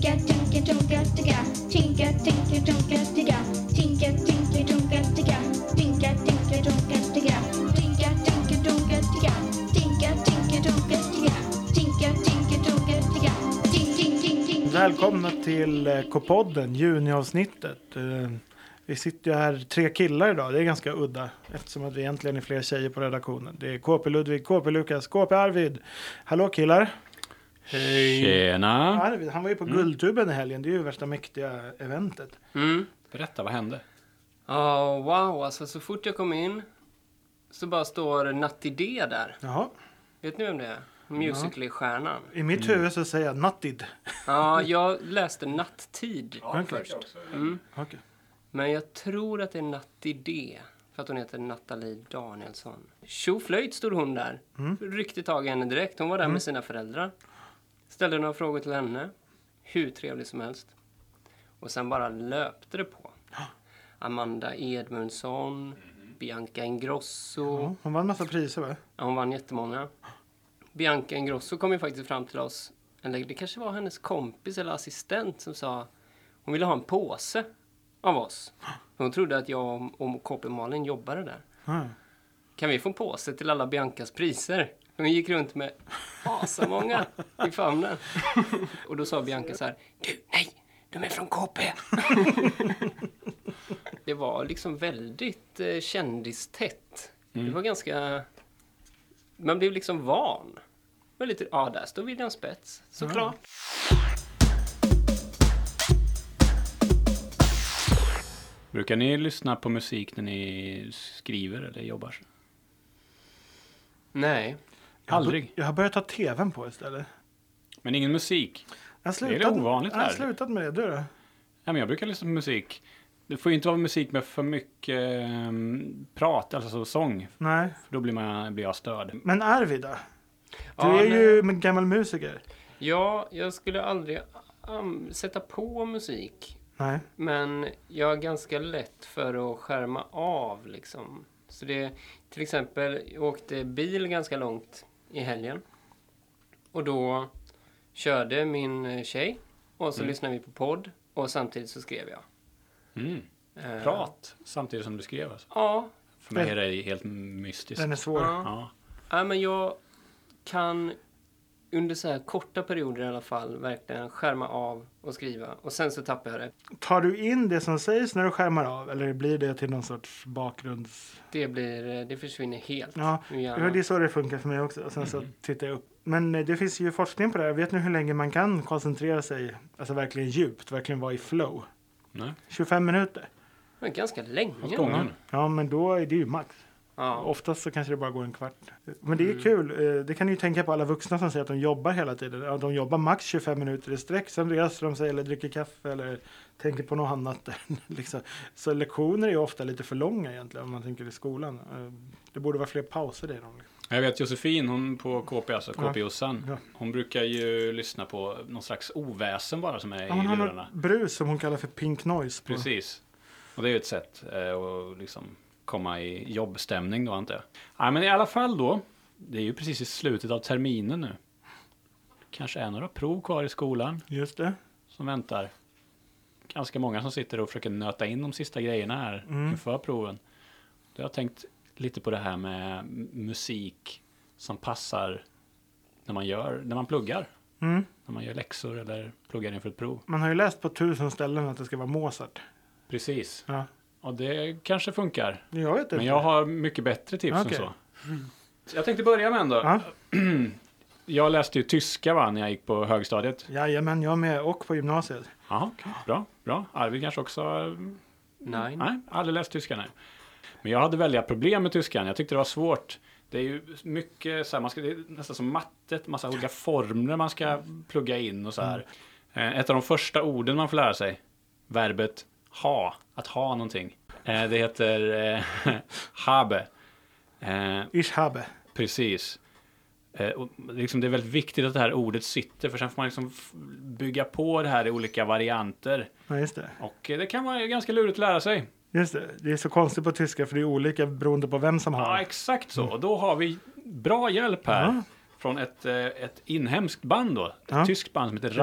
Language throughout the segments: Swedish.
Tinka, tinka, tonka, ticka. Tinka, tinka, tonka, ticka. Tinka, tinka, tonka, ticka. Tinka, tinka, tonka, ticka. Tinka, tinka, tonka, ticka. Tinka, tinka, tonka, ticka. Tinka, tinka, tonka, ticka. Tink, tink, tink, tink. Välkomna till eh, K-podden, juniavsnittet. Eh, vi sitter ju här tre killar idag, det är ganska udda eftersom att vi egentligen är fler tjejer på redaktionen. Det är KP Ludvig, KP Lukas, KP Arvid. Hallå killar! Tjena! Arvid, han var ju på Guldtuben i helgen, det är ju värsta mäktiga eventet. Mm. Berätta, vad hände? Ja, wow. Alltså så fort jag kom in så bara står Natti D där. Jaha, Vet ni vem det är? Musical.ly-stjärnan. i mitt huvud så säger jag Nattid. Ja, jag läste Natttid Okej. först. Mm. Okej. Men jag tror att det är Natti D. För att hon heter Nathalie Danielsson. Tjoflöjt stod hon där. Ryckte tag i henne direkt. Hon var där med sina föräldrar. Ställde några frågor till henne. Hur trevlig som helst. Och sen bara löpte det på. Amanda Edmundsson, Bianca Ingrosso. Ja, hon vann massa priser va? Ja, hon vann jättemånga. Bianca Ingrosso kom ju faktiskt fram till oss. Eller det kanske var hennes kompis eller assistent som sa hon ville ha en påse av oss. Hon trodde att jag och KP Malin jobbade där. Ja. Kan vi få en påse till alla Biancas priser? Hon gick runt med asamånga i famnen. Och då sa Bianca så här. Du, nej! De är från KP! Det var liksom väldigt eh, kändistätt. Det var ganska... Man blev liksom van. Väldigt, ja, där står William Spets, såklart. Brukar ni lyssna på musik när ni skriver eller jobbar? Nej. Aldrig. Jag har börjat ta tvn på istället. Men ingen musik? Jag har Det är slutat, ovanligt jag har här. slutat med det. Du då? Ja, men jag brukar lyssna på musik. Det får ju inte vara musik med för mycket ehm, prat, alltså så sång. Nej. För då blir, man, blir jag störd. Men Arvid då? Du Ja, är nej. ju en gammal musiker. Ja, jag skulle aldrig um, sätta på musik. Nej. Men jag är ganska lätt för att skärma av liksom. Så det, till exempel, jag åkte bil ganska långt i helgen. Och då körde min tjej och så lyssnade vi på podd och samtidigt så skrev jag. Mm. Eh, Prat samtidigt som du skrev alltså. Ja, För mig är det helt mystiskt. Den är svår. Ja. Ja. Nej, men jag kan under så här korta perioder i alla fall verkligen skärma av och skriva. Och sen så tappar jag det. Tar du in det som sägs när du skärmar av eller blir det till någon sorts bakgrunds... Det, blir, det försvinner helt Ja. Ja, det är så det funkar för mig också. Och sen så tittar jag upp. Men eh, det finns ju forskning på det här. Vet ni hur länge man kan koncentrera sig, alltså verkligen djupt, verkligen vara i flow? Nej. 25 minuter. Men ganska länge. Ja, men då är det ju max. Ja. Oftast så kanske det bara går en kvart. Men det är kul. Eh, Det kan ni ju tänka på alla vuxna som säger att de jobbar hela tiden. De jobbar max 25 minuter i sträck. Sen reser de sig eller dricker kaffe eller tänker på något annat. liksom. Så lektioner är ofta lite för långa egentligen om man tänker i skolan. Eh, Det borde vara fler pauser i dem. Jag vet Josefin, hon på KP, alltså KP-Jossan. Ja. Hon brukar ju lyssna på någon slags oväsen bara som är Ja, hon i har lurarna. något brus som hon kallar för pink noise. På. Precis. Och det är ju ett sätt eh, att liksom komma i jobbstämning då antar jag. Ja, men i alla fall då. Det är ju precis i slutet av terminen nu. Kanske är några prov kvar i skolan Just det. som väntar. Ganska många som sitter och försöker nöta in de sista grejerna här Mm. inför proven. Då har jag tänkt lite på det här med musik som passar när man gör, när man pluggar. Mm. När man gör läxor eller pluggar inför ett prov. Man har ju läst på tusen ställen att det ska vara Mozart. Precis. Ja. Och det kanske funkar. Jag vet inte. Men jag har mycket bättre tips Okej. än så. Så Jag tänkte börja med en då. Ja. Jag läste ju tyska va, när jag gick på högstadiet. Jajamän, jag med och på gymnasiet. Okej. bra, bra. Arvid kanske också? Nej. Nej, aldrig läst tyska, nej. Men jag hade väldiga problem med tyskan. Jag tyckte det var svårt. Det är ju mycket så här, man ska, det är nästan som matte, massa olika formler man ska plugga in och så här. Eh, Ett av de första orden man får lära sig, verbet ha, att ha någonting. Eh, Det heter eh, habe. Eh, Ich habe. Precis. Eh, och liksom det är väldigt viktigt att det här ordet sitter, för sen får man liksom bygga på det här i olika varianter. Ja, just det. Och eh, det kan vara ganska lurigt att lära sig. Just det. Det är så konstigt på tyska för det är olika beroende på vem som Ja, har. exakt så. Och då har vi bra hjälp här. Ja. Från ett, eh, ett inhemskt band då. Ett Ja. tyskt band som heter Precis.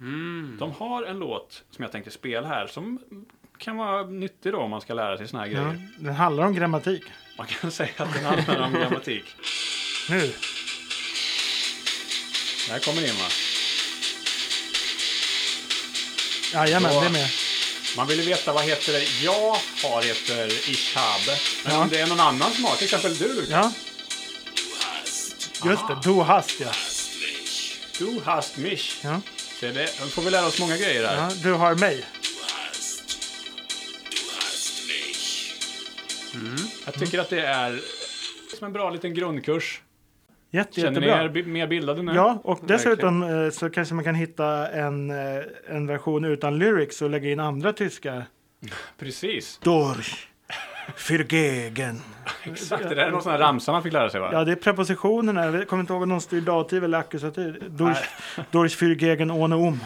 Rammstein. De har en låt som jag tänkte spela här som kan vara nyttig då om man ska lära sig såna här Ja, grejer. den handlar om grammatik. Man kan säga att den handlar om grammatik. Nu. Där kommer in va? Jajamän, det är med. Man vill ju veta vad heter det jag har heter Ishabe. Men Ja. om det är någon annan som har, till exempel du Lukas. Ja. Just det, du hast ja. Du hast mich. ja. Det det. Får vi lära oss många grejer här. ja. Du har mig. Jag tycker att det är som en bra liten grundkurs. Jätte, Känner ni jättebra. er bi- mer bildade nu? Ja, och dessutom eh, så kanske man kan hitta en, eh, en version utan lyrics och lägga in andra tyska. Precis. Durch, für gegen. Exakt. Det där är någon sån här ramsa man fick lära sig va? Ja, det är prepositionerna. Jag kommer inte ihåg om de styr dativ eller ackusativ. Durch, durch für gegen ohne um.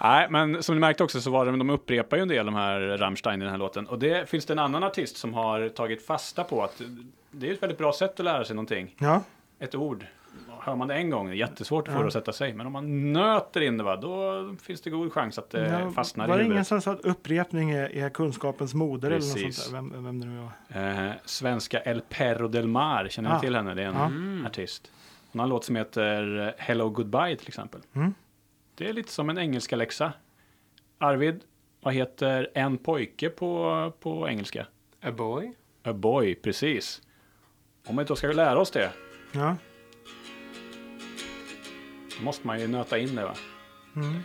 Nej, men som ni märkte också så var det, de upprepar ju en del de här Rammstein i den här låten. Och det finns det en annan artist som har tagit fasta på att det är ett väldigt bra sätt att lära sig någonting. Ja, Ett ord. Hör man det en gång, det är jättesvårt att få det att sätta sig. Men om man nöter in det, va, då finns det god chans att det ja fastnar var i det ingen huvudet. som sa att upprepning är, är kunskapens moder eller något Precis. sånt där? Vem, vem det nu var. Eh, svenska El Perro del Mar, känner ni Ah. till henne? Det är en artist. Hon har en låt som heter Hello Goodbye till exempel. Mm. Det är lite som en engelska läxa. Arvid, vad heter en pojke på, på engelska? A boy? A boy, precis. Om vi då ska lära oss det, Ja måste man ju nöta in det. Va? Mm.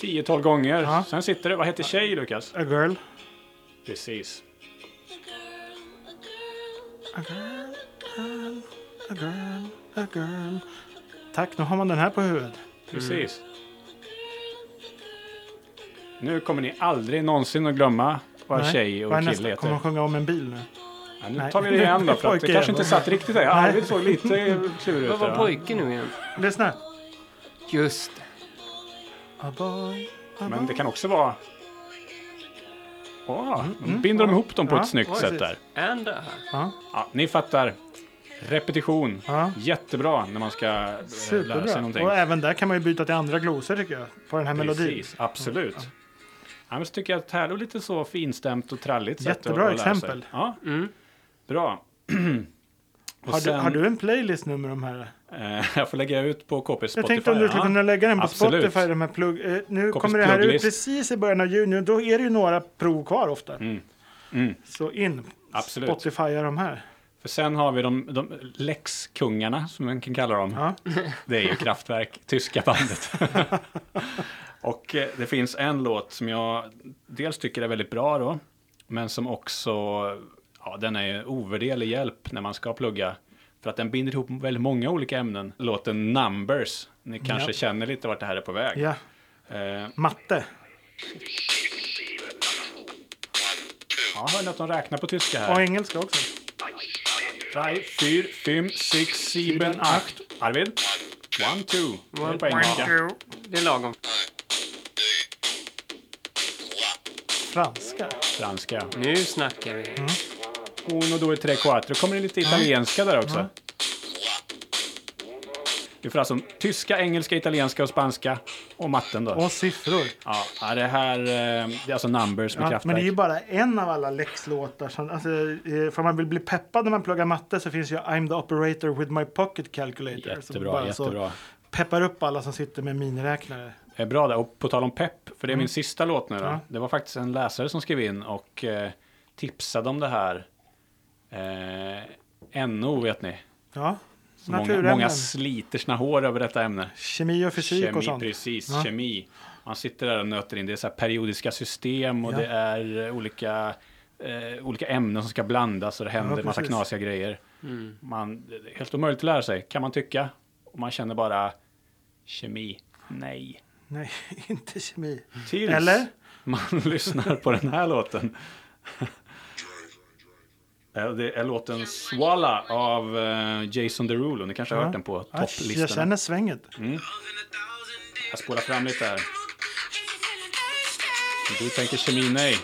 Tiotal gånger. Ja. Sen sitter det, vad heter tjej Lukas? A girl. Precis. A girl, a girl, a girl, a girl. Tack, nu har man den här på huvudet. Precis. Mm. Nu kommer ni aldrig någonsin att glömma vad Nej. tjej och Vad är kille nästa? heter. Kommer man sjunga om en bil nu? Ja, nu Nej. tar vi det igen då, för att det kanske inte satt riktigt där. Arvid såg lite klurig ut. Vad var pojke nu igen? Lyssna. Just. A boy, a Men det kan också vara... Åh, nu binder de ihop dem på Ja, ett snyggt sätt där. And a Ja, Ja, ni fattar. Repetition. Ja. Jättebra när man ska eh, lära sig superbra. någonting. Och även där kan man ju byta till andra glosor tycker jag. På den här melodin. Precis, absolut. Ja, men så tycker jag att det här är lite så finstämt och tralligt Jättebra att, att lära exempel. Ja, Mm. bra. Har, sen, du, har du en playlist nu med de här? Eh, jag får lägga ut på KP Spotify. Jag tänkte om du skulle ja. kunna lägga den på absolut. Spotify. De här plugg, eh, nu Kompis kommer det här ut plugglist. precis i början av juni då är det ju några prov kvar ofta. Mm. Mm. Så in, Absolut. Spotifya de här. För sen har vi de, de läxkungarna, som man kan kalla dem. Ja. Det är ju Kraftwerk, tyska bandet. och eh, det finns en låt som jag dels tycker är väldigt bra då, men som också, ja den är en ovärderlig hjälp när man ska plugga. För att den binder ihop väldigt många olika ämnen. Låten Numbers, ni kanske Ja. känner lite vart det här är på väg. ja, Eh, matte. ja, hör ni att de räknar på tyska Och här? engelska också. Drei, fyr, fem, sex, sieben, acht. Arvid? One, two. Det är på engelska. Det är lagom. Franska. Franska. Nu snackar vi. Uno, due, tre, quattro. kommer det lite italienska där också. Vi får alltså tyska, engelska, italienska och spanska. Och matten då. Och siffror. Ja, det här eh, det är alltså numbers med Ja, kraftverk. men det är ju bara en av alla läxlåtar. Som, alltså, eh, för man vill bli peppad när man pluggar matte så finns ju I'm the operator with my pocket calculator. som Jättebra, bara så jättebra. peppar upp alla som sitter med miniräknare. Är bra där. Och på tal om pepp, för det är min sista låt nu då. Mm. Ja. Det var faktiskt en läsare som skrev in och eh, tipsade om det här. Eh, NO vet ni. Ja, Så många, många sliter sina hår över detta ämne. Kemi och fysik Kemi, och sånt. precis. Ja. Kemi. Man sitter där och nöter in. Det är så här periodiska system och Ja. det är eh, olika, eh, olika ämnen som ska blandas och det händer Ja, massa knasiga grejer. Mm. Man, helt omöjligt att lära sig, kan man tycka. Och man känner bara kemi. Nej. Nej, inte kemi. Tills Eller? man lyssnar på den här låten. Det är låten Swalla av eh, Jason Derulo. Ni kanske har Ja. hört den på Ja, Jag känner svänget. Jag spolar fram lite här. Du tänker kemi, nej.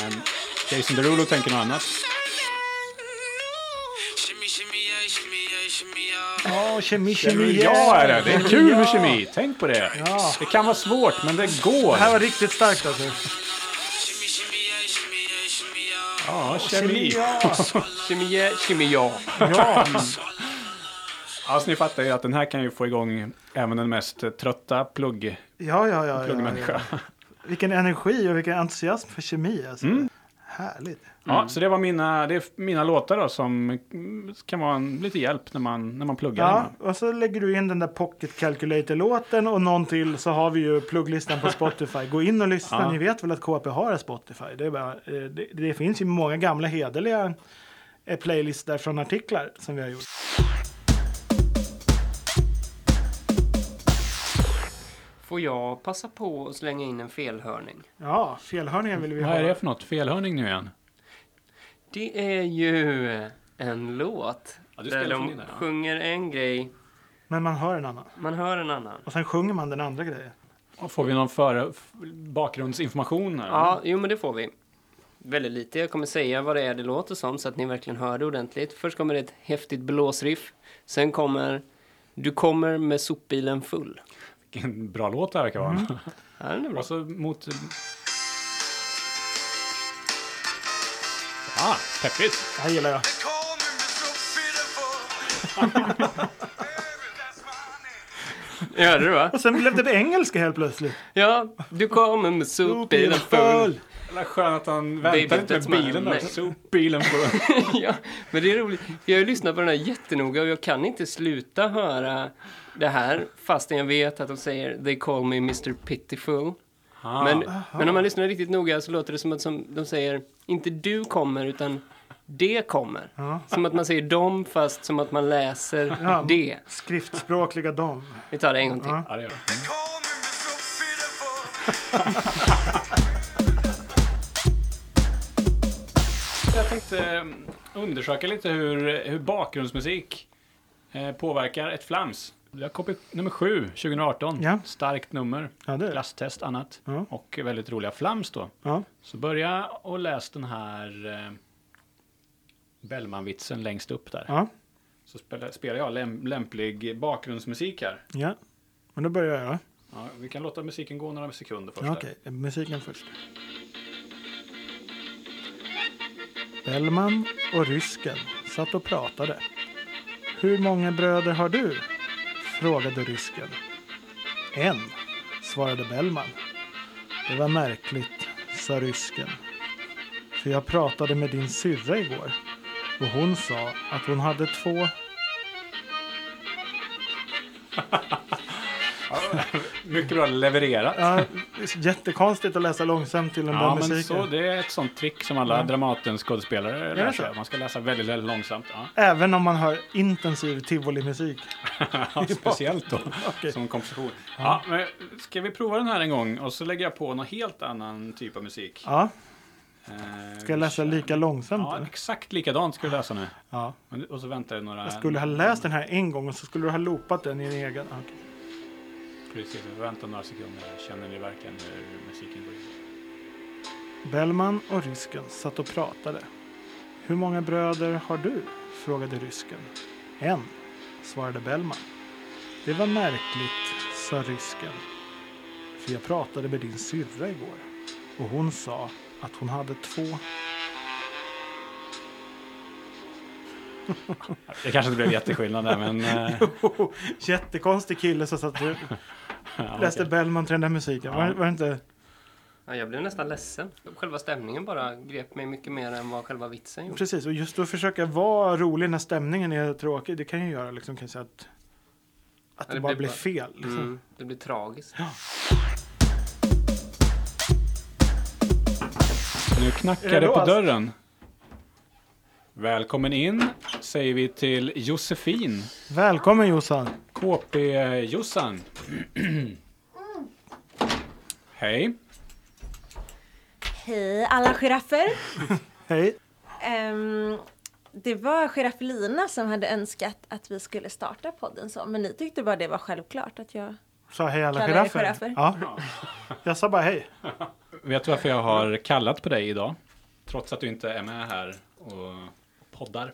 Men Jason Derulo tänker något annat. Ja, kemi, kemi, Ja, är det. Det är kul med Ja. kemi. Tänk på det. Ja. Det kan vara svårt, men det går. Det här var riktigt starkt alltså. Ja, kemi. ja. Kemi, kemi, ja. ja. Alltså, ni fattar ju att den här kan ju få igång även den mest trötta plugg, Ja, ja, ja, ja, pluggmänniska. ja. Vilken energi och vilken entusiasm för kemi alltså. Härligt. Ja, så det var mina, det är mina låtar då som mm, kan vara en, lite hjälp när man, när man pluggar. Ja, och så lägger du in den där Pocket Calculator-låten och någon till så har vi ju plugglistan på Spotify. Gå in och lyssna, Ja. ni vet väl att KP har Spotify. Det, är bara, eh, det, det finns ju många gamla hederliga eh, playlistor från artiklar som vi har gjort. Får jag passa på att slänga in en felhörning? Ja, felhörningen vill vi ha. Vad är det för något? Felhörning nu igen? Det är ju en låt Ja, du där de ja. sjunger en grej, Men man hör en annan. man hör en annan. Och sen sjunger man den andra grejen. Och får vi någon före, bakgrundsinformation här? Ja, jo men det får vi. Väldigt lite. Jag kommer säga vad det är det låter som så att ni verkligen hör det ordentligt. Först kommer det ett häftigt blåsriff. Sen kommer Du kommer med sopbilen full. Vilken bra låt det här verkar vara. Ja, den är bra. Och så mot... Ja, peppigt. Det här gillar jag. Hörde du va? Och sen blev det på engelska helt plötsligt. Ja, du kommer med sopbilen full. Vad skönt att han väntar inte med bilen där. Så bilen får... ja, men det är roligt. Jag har ju lyssnat på den här jättenoga och jag kan inte sluta höra det här fastän jag vet att de säger They call me Mr Pitiful. Ah. Men, men om man lyssnar riktigt noga så låter det som att som de säger inte du kommer utan det kommer. Ja. Som att man säger dem fast som att man läser Ja. det. Skriftspråkliga dom. Vi tar det en gång till. Ja. Ja, det gör det. Tänkte eh, undersöka lite hur, hur bakgrundsmusik eh, påverkar ett flams. Det har kommit nummer sju, 2018. Ja. Starkt nummer. Ja, det är. Klasstest, annat. Ja. Och väldigt roliga flams då. Ja. Så börja och läs den här eh, Bellman-vitsen längst upp där. Ja. Så spelar, spelar jag läm, lämplig bakgrundsmusik här. ja. Men då börjar jag. Ja, vi kan låta musiken gå några sekunder först. Ja. Okej, musiken först. Bellman och rysken satt och pratade. Hur många bröder har du? frågade rysken. En, svarade Bellman. Det var märkligt, sa rysken. För jag pratade med din syrra igår och hon sa att hon hade två Mycket bra levererat. Ja, jättekonstigt att läsa långsamt till den Ja, där men musiken. så, det är ett sånt trick som alla Ja. Dramaten-skådespelare lär sig. Man ska läsa väldigt, väldigt långsamt. Ja. Även om man hör intensiv tivolimusik. Speciellt då, Okej. som komposition. Ja, men ska vi prova den här en gång och så lägger jag på någon helt annan typ av musik. Ja, Eh, ska jag läsa lika långsamt? Ja, eller? exakt likadant ska du läsa nu. Ja. Och så väntar det några... Jag skulle ha läst den här en gång och så skulle du ha loopat den i en egen. Ja, okej. Precis, vänta några sekunder. Känner ni verkligen hur musiken går in? Bellman och rysken satt och pratade. Hur många bröder har du? frågade rysken. En, svarade Bellman. Det var märkligt, sa rysken. För jag pratade med din syrra igår och hon sa att hon hade två. Det kanske inte blev jätteskillnad där, men... eh, Jättekonstig kille som satt och ja, läste. Bellman till den där musiken. Var, Ja. var det inte? Ja, jag blev nästan ledsen. Själva stämningen bara grep mig mycket mer än vad själva vitsen gjorde. Precis, och just att försöka vara rolig när stämningen är tråkig. Det kan ju göra liksom, kan säga, att, att Ja, det, det bara blir bara- fel. Liksom. Mm, det blir tragiskt. Nu Är knackar det på dörren. Välkommen in, säger vi till Josefin. Välkommen Jossan! KP-Jossan. Hej. Hej alla giraffer! Hej! Ehm, det var Giraffelina som hade önskat att vi skulle starta podden så, men ni tyckte bara det var självklart att jag Sa hej alla er giraffer? Ja. Jag sa bara hej. Vet du varför jag har kallat på dig idag? Trots att du inte är med här och poddar.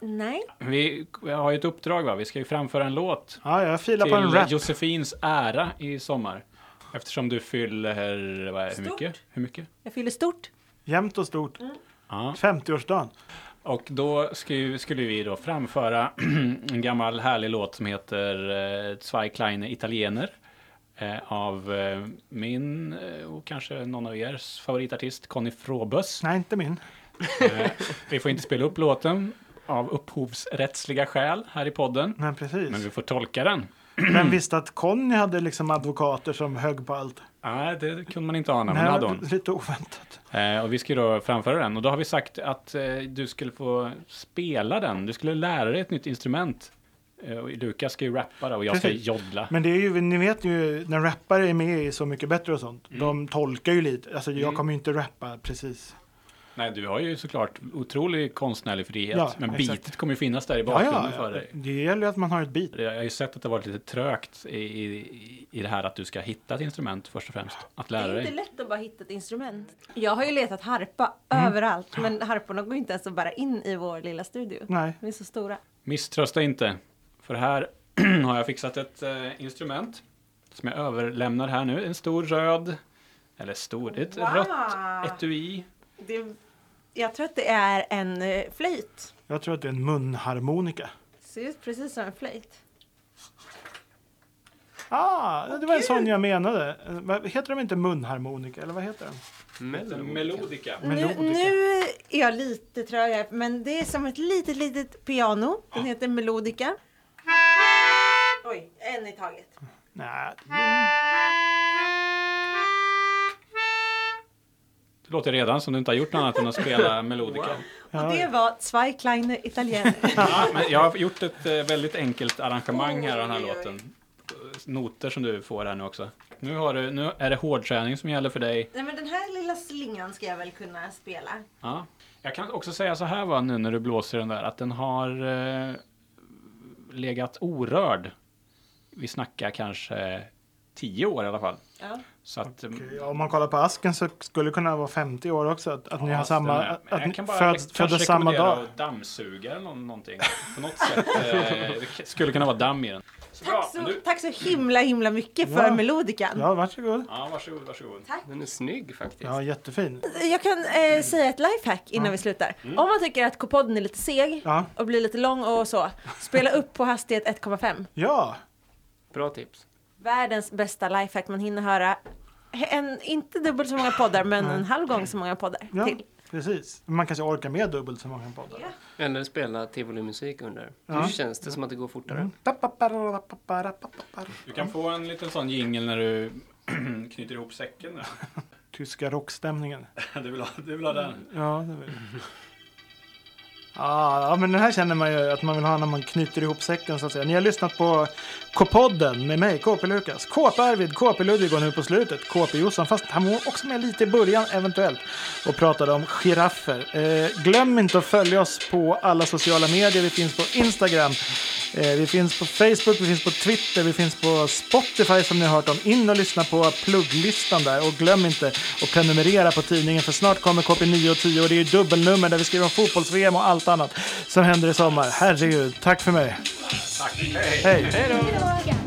Nej. Vi har ju ett uppdrag va? Vi ska ju framföra en låt Ja, jag filar på en till rap. Josefins ära i sommar. Eftersom du fyller, vad är, hur mycket? Hur mycket? Jag fyller stort. Jämnt och stort. Ja. 50-årsdagen. Och då skulle, skulle vi då framföra en gammal härlig låt som heter eh, Zwei kleine Italiener. Eh, av eh, min eh, och kanske någon av ers favoritartist Conny Fråbös. Nej, inte min. Eh, vi får inte spela upp låten av upphovsrättsliga skäl här i podden. Men precis. Men vi får tolka den. Men visste att Conny hade liksom advokater som högg på allt. Nej, det kunde man inte ana, men det hade hon. lite oväntat. Eh, och vi ska ju då framföra den. Och då har vi sagt att eh, du skulle få spela den. Du skulle lära dig ett nytt instrument. Eh, och Lukas ska ju rappa då, och jag ska Precis. joddla. Men det är ju, ni vet ju, när rappare är med i Så mycket bättre och sånt. Mm. De tolkar ju lite. Alltså jag kommer ju inte rappa precis. Nej, du har ju såklart otrolig konstnärlig frihet. Ja, men exakt. beatet kommer ju finnas där i Ja, bakgrunden ja, för dig. det gäller ju att man har ett beat. Jag har ju sett att det har varit lite trögt i, i, i det här att du ska hitta ett instrument först och främst. Att Det lära är inte dig. lätt att bara hitta ett instrument. Jag har ju letat harpa Mm. överallt. Men harporna går inte ens att bära in i vår lilla studio. Nej. De är så stora. Misströsta inte. För här har jag fixat ett eh, instrument som jag överlämnar här nu. En stor röd, eller stor, det är ett Wow. rött etui. Det, jag tror att det är en eh, flöjt. Jag tror att det är en munharmonika. Ser ut precis som en flöjt. Ah, det var en sån jag menade. Eh, vad- Heter de inte munharmonika? Eller vad heter de? Melodica. Nu, Melodica. nu är jag lite trög här, men det är som ett litet, litet piano. Den heter Melodica. Oj, en i taget. Nej, Det låter redan som du inte har gjort något annat än att spela Melodica. Och det var Zwei kleine Italiener. Ja, men jag har gjort ett eh, väldigt enkelt arrangemang här av den här låten. Noter som du får här nu också. Nu, har du, nu är det hårdträning som gäller för dig. Nej, men den här lilla slingan ska jag väl kunna spela. Ja. Jag kan också säga så här va, nu när du blåser den där, att den har eh, legat orörd. Vi snackar kanske tio år i alla fall. Ja. Så att, Okej, Om man kollar på asken så skulle det kunna vara 50 år också. Att, att ni har samma, stämmer. att, jag kan bara föd, föddes samma dag. att dammsuga eller nå- någonting. På något sätt. Eh, det skulle kunna vara damm i den. Så bra, Tack, så, men du, tack så himla, himla mycket för Ja. melodikan. Ja, varsågod. ja, varsågod, varsågod. Den är snygg faktiskt. Ja, jättefin. Jag kan eh, säga ett lifehack innan vi slutar. Mm. Om man tycker att K-podden är lite seg Ja. och blir lite lång och så, spela upp på hastighet 1,5. Ja, Bra tips. Världens bästa lifehack. Man hinner höra en, inte dubbelt så många poddar, men en halv gång så många poddar ja till. precis. Man kanske orkar med dubbelt så många poddar. Eller spela tivolimusik under. Ja. Då känns det som att det går fortare. Du kan få en liten sån jingel när du knyter ihop säcken. Tyska rockstämningen. Du vill ha, du vill ha den? Ja, det vill jag. Ah, ja, men den här känner man ju att man vill ha när man knyter ihop säcken så att säga. Ni har lyssnat på K-podden med mig, KP Lukas. KP Arvid, KP Ludvig och nu på slutet KP Jossan. Fast han var också med lite i början eventuellt och pratade om giraffer. Eh, glöm inte att följa oss på alla sociala medier. Vi finns på Instagram, eh, vi finns på Facebook, vi finns på Twitter, vi finns på Spotify som ni har hört om. In och lyssna på plugglistan där och glöm inte att prenumerera på tidningen för snart kommer KP9 och 10 och det är ju dubbelnummer där vi skriver om fotbolls-VM och allt annat som händer i sommar. Herregud, tack för mig. Tack, hej! Hej! Hej då!